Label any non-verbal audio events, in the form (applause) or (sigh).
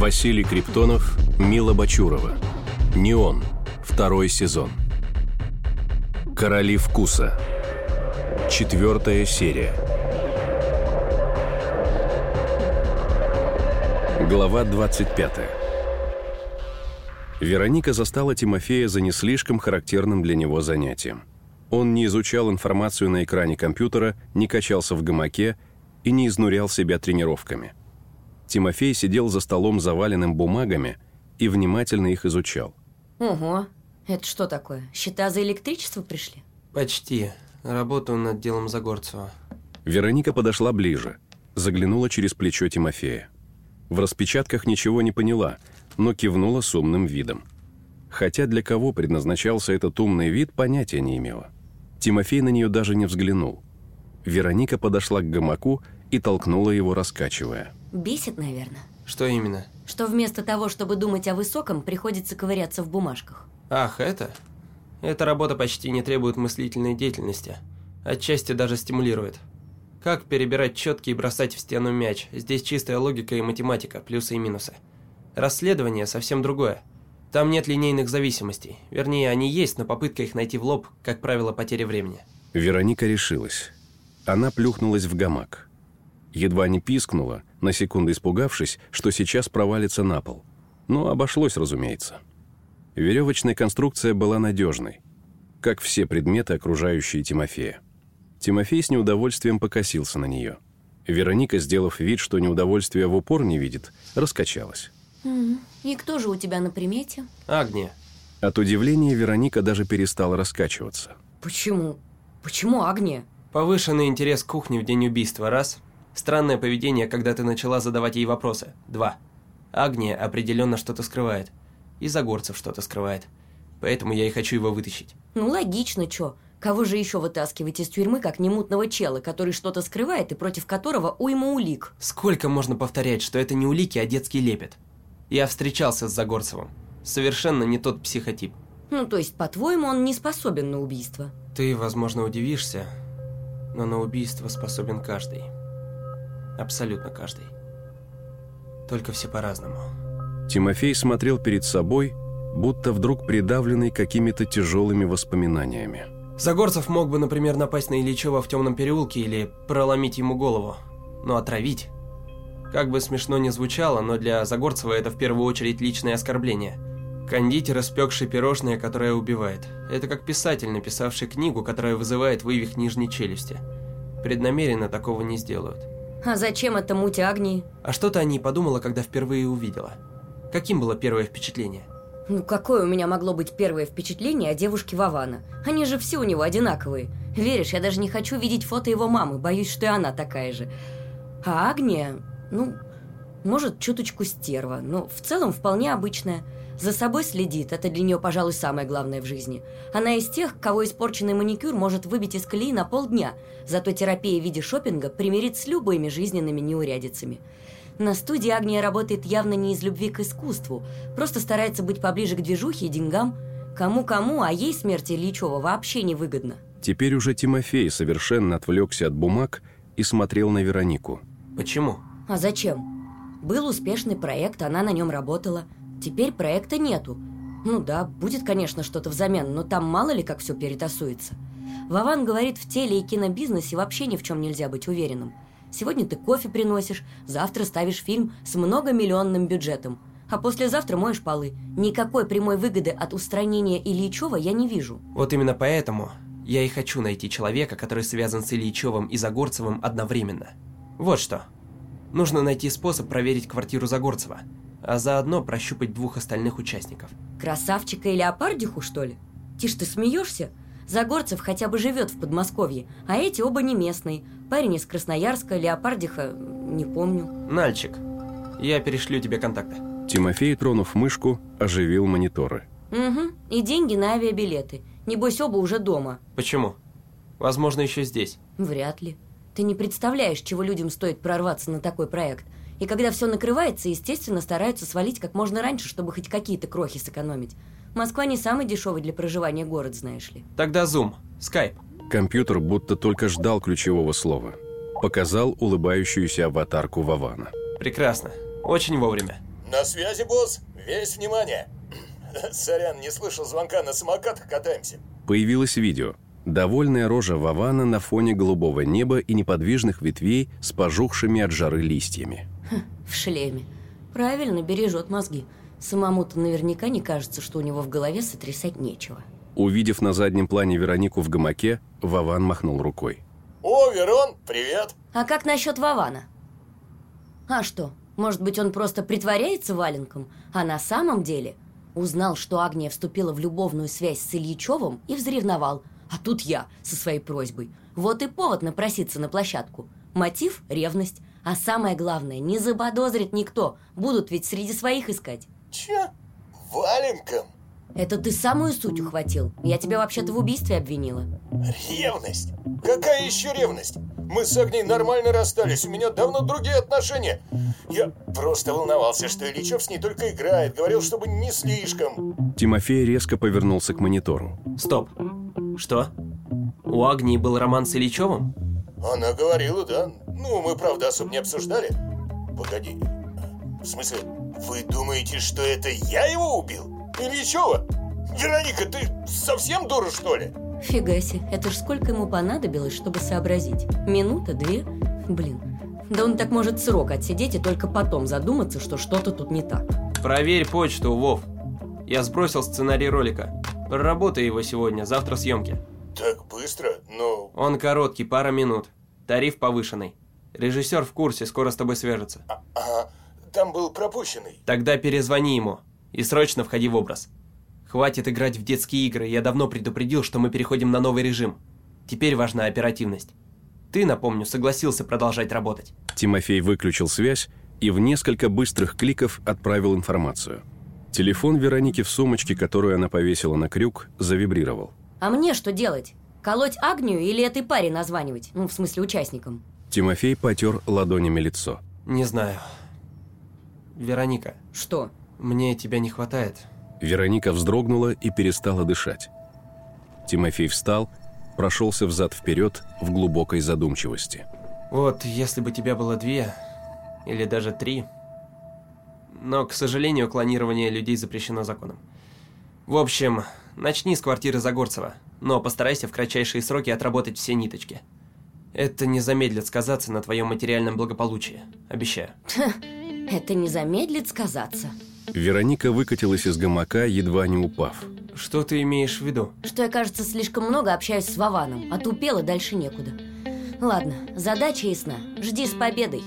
Василий Криптонов, Мила Бачурова. «Неон». Второй сезон. «Короли вкуса». Четвертая серия. Глава 25. Вероника застала Тимофея за не слишком характерным для него занятием. Он не изучал информацию на экране компьютера, не качался в гамаке и не изнурял себя тренировками. Тимофей сидел за столом, заваленным бумагами, и внимательно их изучал. Ого, это что такое? Счета за электричество пришли? Почти. Работаю над делом Загорцева. Вероника подошла ближе, заглянула через плечо Тимофея. В распечатках ничего не поняла, но кивнула с умным видом. Хотя для кого предназначался этот умный вид, понятия не имела. Тимофей на нее даже не взглянул. Вероника подошла к гамаку и толкнула его, раскачивая. Бесит, наверное. Что именно? Что вместо того, чтобы думать о высоком, приходится ковыряться в бумажках. Ах, это? Эта работа почти не требует мыслительной деятельности. Отчасти даже стимулирует. Как перебирать четки и бросать в стену мяч? Здесь чистая логика и математика, плюсы и минусы. Расследование совсем другое. Там нет линейных зависимостей. Вернее, они есть, но попытка их найти в лоб, как правило, потеря времени. Вероника решилась. Она плюхнулась в гамак. Едва не пискнула, на секунду испугавшись, что сейчас провалится на пол. Но обошлось, разумеется. Веревочная конструкция была надежной, как все предметы, окружающие Тимофея. Тимофей с неудовольствием покосился на нее. Вероника, сделав вид, что неудовольствия в упор не видит, раскачалась. И кто же у тебя на примете? Агния. От удивления Вероника даже перестала раскачиваться. Почему? Почему Агния? Повышенный интерес к кухне в день убийства – раз. Странное поведение, когда ты начала задавать ей вопросы – два. Агния определенно что-то скрывает. И Загорцев что-то скрывает. Поэтому я и хочу его вытащить. Ну, логично, чё. Кого же еще вытаскивать из тюрьмы, как немутного чела, который что-то скрывает и против которого уйма улик? Сколько можно повторять, что это не улики, а детский лепет? Я встречался с Загорцевым. Совершенно не тот психотип. Ну, то есть, по-твоему, он не способен на убийство? Ты, возможно, удивишься, но на убийство способен каждый. Абсолютно каждый. Только все по-разному. Тимофей смотрел перед собой, будто вдруг придавленный какими-то тяжелыми воспоминаниями. Загорцев мог бы, например, напасть на Ильичева в темном переулке или проломить ему голову. Но отравить... Как бы смешно ни звучало, но для Загорцева это в первую очередь личное оскорбление. Кондитер, испекший пирожное, которое убивает. Это как писатель, написавший книгу, которая вызывает вывих нижней челюсти. Преднамеренно такого не сделают. А зачем это муть Агнии? А что-то о ней подумала, когда впервые увидела. Каким было первое впечатление? Ну, какое у меня могло быть первое впечатление о девушке Вавана? Они же все у него одинаковые. Веришь, я даже не хочу видеть фото его мамы, боюсь, что и она такая же. А Агния, ну, может, чуточку стерва, но в целом вполне обычная. За собой следит, это для нее, пожалуй, самое главное в жизни. Она из тех, кого испорченный маникюр может выбить из колеи на полдня, зато терапия в виде шопинга примирит с любыми жизненными неурядицами. На студии Агния работает явно не из любви к искусству, просто старается быть поближе к движухе и деньгам. Кому-кому, а ей смерть Ильичева вообще не выгодно. Теперь уже Тимофей совершенно отвлекся от бумаг и смотрел на Веронику. Почему? А зачем? Был успешный проект, она на нем работала. Теперь проекта нету. Ну да, будет, конечно, что-то взамен, но там мало ли как все перетасуется. Вован говорит, в теле и кинобизнесе вообще ни в чем нельзя быть уверенным. Сегодня ты кофе приносишь, завтра ставишь фильм с многомиллионным бюджетом, а послезавтра моешь полы. Никакой прямой выгоды от устранения Ильичева я не вижу. Вот именно поэтому я и хочу найти человека, который связан с Ильичевым и Загорцевым одновременно. Вот что. Нужно найти способ проверить квартиру Загорцева, а заодно прощупать двух остальных участников. Красавчика и леопардиху, что ли? Тише, ты смеешься? Загорцев хотя бы живет в Подмосковье, а эти оба не местные. Парень из Красноярска, Леопардиха, не помню. Нальчик, я перешлю тебе контакты. Тимофей, тронув мышку, оживил мониторы. Угу, и деньги на авиабилеты. Небось, оба уже дома. Почему? Возможно, еще здесь. Вряд ли. Ты не представляешь, чего людям стоит прорваться на такой проект. И когда все накрывается, естественно, стараются свалить как можно раньше, чтобы хоть какие-то крохи сэкономить. Москва не самый дешевый для проживания город, знаешь ли. Тогда Zoom, Skype. Компьютер будто только ждал ключевого слова. Показал улыбающуюся аватарку Вавана. Прекрасно. Очень вовремя. На связи, босс. Весь внимание. (clears throat) Сорян, не слышал звонка, на самокатах катаемся. Появилось видео. Довольная рожа Вавана на фоне голубого неба и неподвижных ветвей с пожухшими от жары листьями. В шлеме. Правильно, бережет мозги. Самому-то наверняка не кажется, что у него в голове сотрясать нечего. Увидев на заднем плане Веронику в гамаке, Вован махнул рукой. О, Верон, привет. А как насчет Вована? А что, может быть, он просто притворяется валенком, а на самом деле узнал, что Агния вступила в любовную связь с Ильичевым и взревновал. А тут я со своей просьбой. Вот и повод напроситься на площадку. Мотив – ревность. А самое главное, не заподозрит никто. Будут ведь среди своих искать. Че? Валенком? Это ты самую суть ухватил. Я тебя вообще-то в убийстве обвинила. Ревность? Какая еще ревность? Мы с Агней нормально расстались, у меня давно другие отношения. Я просто волновался, что Ильичев с ней только играет, говорил, чтобы не слишком. Тимофей резко повернулся к монитору. Стоп. Что? У Агнии был роман с Ильичевым? Она говорила, да. Ну, мы, правда, особо не обсуждали. Погоди. В смысле, вы думаете, что это я его убил? Ильичева? Вероника, ты совсем дура, что ли? Фига себе, это ж сколько ему понадобилось, чтобы сообразить? Минута, две? Блин, да он так может срок отсидеть и только потом задуматься, что что-то тут не так. Проверь почту, Вов. Я сбросил сценарий ролика. Проработай его сегодня, завтра съемки. Так быстро? Ну... Он короткий, пара минут. Тариф повышенный. Режиссер в курсе, скоро с тобой свяжется. А, а, там был пропущенный. Тогда перезвони ему и срочно входи в образ. Хватит играть в детские игры, я давно предупредил, что мы переходим на новый режим. Теперь важна оперативность. Ты, напомню, согласился продолжать работать. Тимофей выключил связь и в несколько быстрых кликов отправил информацию. Телефон Вероники в сумочке, которую она повесила на крюк, завибрировал. А мне что делать? Колоть Агнию или этой паре названивать? Ну, в смысле, участникам. Тимофей потер ладонями лицо. Не знаю. Вероника, Что? мне тебя не хватает. Вероника вздрогнула и перестала дышать. Тимофей встал, прошелся взад-вперед в глубокой задумчивости. Вот, если бы тебя было две, или даже три. Но, к сожалению, клонирование людей запрещено законом. В общем, начни с квартиры Загорцева, но постарайся в кратчайшие сроки отработать все ниточки. Это не замедлит сказаться на твоем материальном благополучии, обещаю. (laughs) Это не замедлит сказаться. Вероника выкатилась из гамака, едва не упав. Что ты имеешь в виду? Что я, кажется, слишком много общаюсь с Вованом. Отупела, дальше некуда. Ладно, задача ясна. Жди с победой.